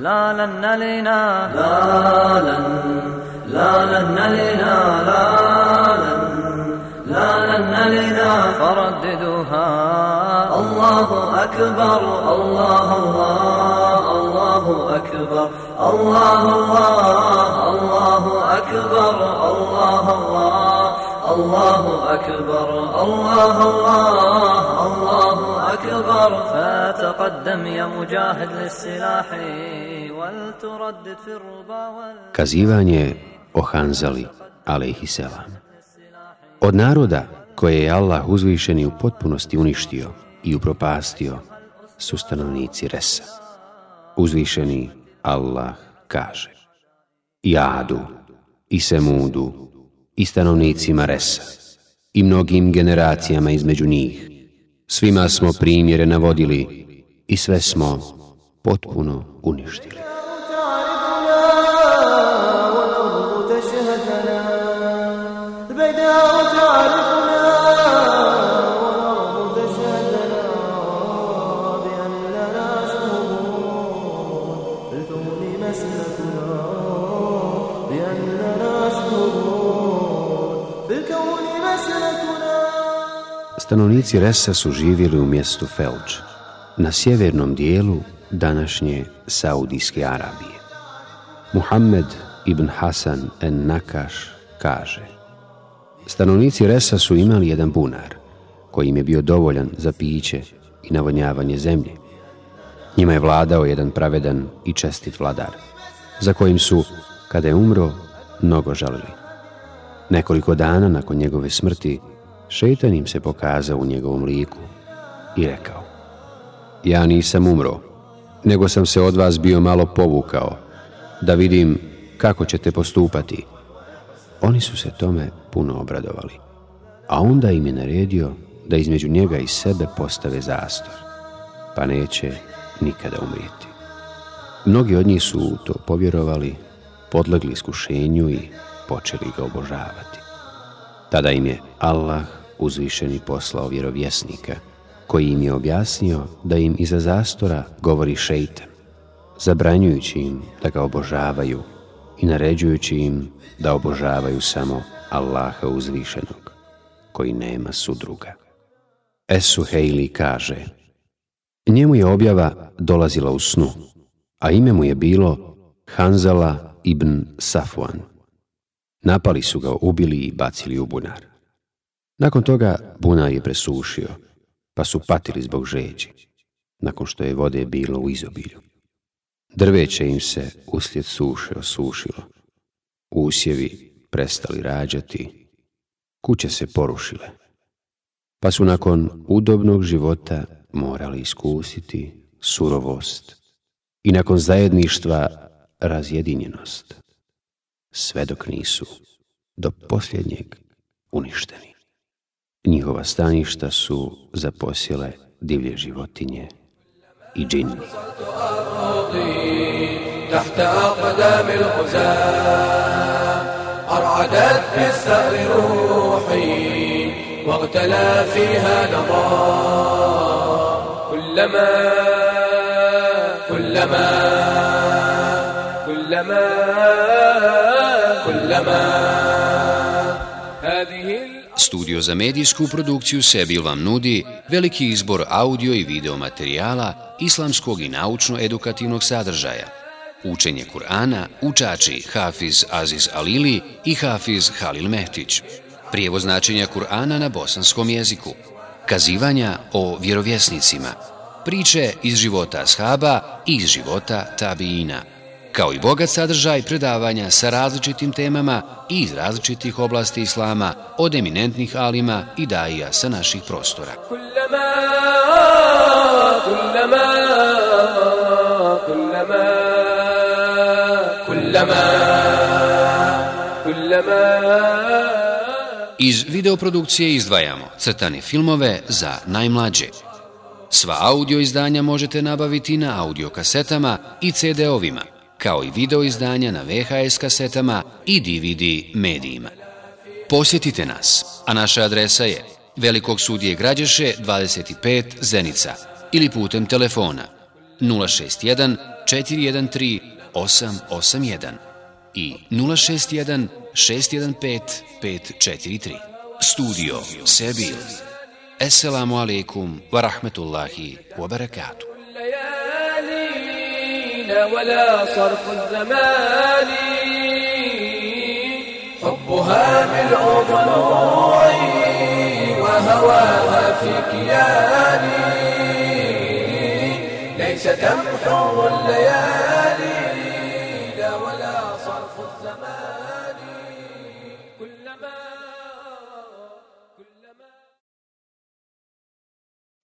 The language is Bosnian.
لا لن نلنا لا لن لا لن نلنا لا لن لا لن نلنا فرددوها. الله أكبر. الله الله. الله أكبر. الله الله. الله أكبر. الله الله أكبر الله الله الله أكبر فتقدم يا مجاهد للسلاح ولتردد في الربا Kazivanje o Hanzali, alaihissalam. Od naroda koje je Allah uzvišeni u potpunosti uništio i upropastio su stanovnici Resa. Uzvišeni Allah kaže I Adu, i Semudu, i stanovnicima Resa, i mnogim generacijama između njih. Svima smo primjere navodili i sve smo potpuno uništili. Stanovnici Resa su živjeli u mjestu Felč, na sjevernom dijelu današnje Saudijske Arabije. Muhammed ibn Hasan en Nakaš kaže Stanovnici Resa su imali jedan bunar, koji im je bio dovoljan za piće i navodnjavanje zemlje. Njima je vladao jedan pravedan i čestit vladar, za kojim su, kada je umro, mnogo žalili. Nekoliko dana nakon njegove smrti, šeitan im se pokazao u njegovom liku i rekao Ja nisam umro, nego sam se od vas bio malo povukao, da vidim kako ćete postupati. Oni su se tome puno obradovali, a onda im je naredio da između njega i sebe postave zastor, pa neće nikada umrijeti. Mnogi od njih su u to povjerovali, podlegli iskušenju i počeli ga obožavati. Tada im je Allah uzvišeni poslao vjerovjesnika, koji im je objasnio da im iza zastora govori šeitan, zabranjujući im da ga obožavaju i naređujući im da obožavaju samo Allaha uzvišenog, koji nema sudruga. Esu Hejli kaže, njemu je objava dolazila u snu, a ime mu je bilo Hanzala ibn Safwan. Napali su ga, ubili i bacili u bunar. Nakon toga bunar je presušio, pa su patili zbog žeđi, nakon što je vode bilo u izobilju. Drveće im se uslijed suše osušilo, usjevi prestali rađati, kuće se porušile, pa su nakon udobnog života morali iskusiti surovost i nakon zajedništva razjedinjenost, sve dok nisu do posljednjeg uništeni. Njihova staništa su zaposjele divlje životinje i džini. تحت أقدام الغزاة أرعدت بالثأر روحي واغتلى فيها نضاء كلما كلما كلما كلما هذه Studio za medijsku produkciju Sebil vam nudi veliki izbor audio i video materijala islamskog i naučno-edukativnog sadržaja. Učenje Kur'ana, učači Hafiz Aziz Alili i Hafiz Halil Mehtić. Prijevoz značenja Kur'ana na bosanskom jeziku. Kazivanja o vjerovjesnicima. Priče iz života ashaba i iz života tabiina kao i bogat sadržaj predavanja sa različitim temama i iz različitih oblasti islama od eminentnih alima i daija sa naših prostora. Iz videoprodukcije izdvajamo crtane filmove za najmlađe. Sva audio izdanja možete nabaviti na audio kasetama i CD-ovima kao i video izdanja na VHS kasetama i DVD medijima. Posjetite nas, a naša adresa je Velikog sudije građaše 25 Zenica ili putem telefona 061 413 881 i 061 615 543. Studio Sebil. Assalamu alaikum wa rahmetullahi wa barakatuh. ولا صرف الزمان. حبها بالأضلوع وهواها في كياني. ليس تمحو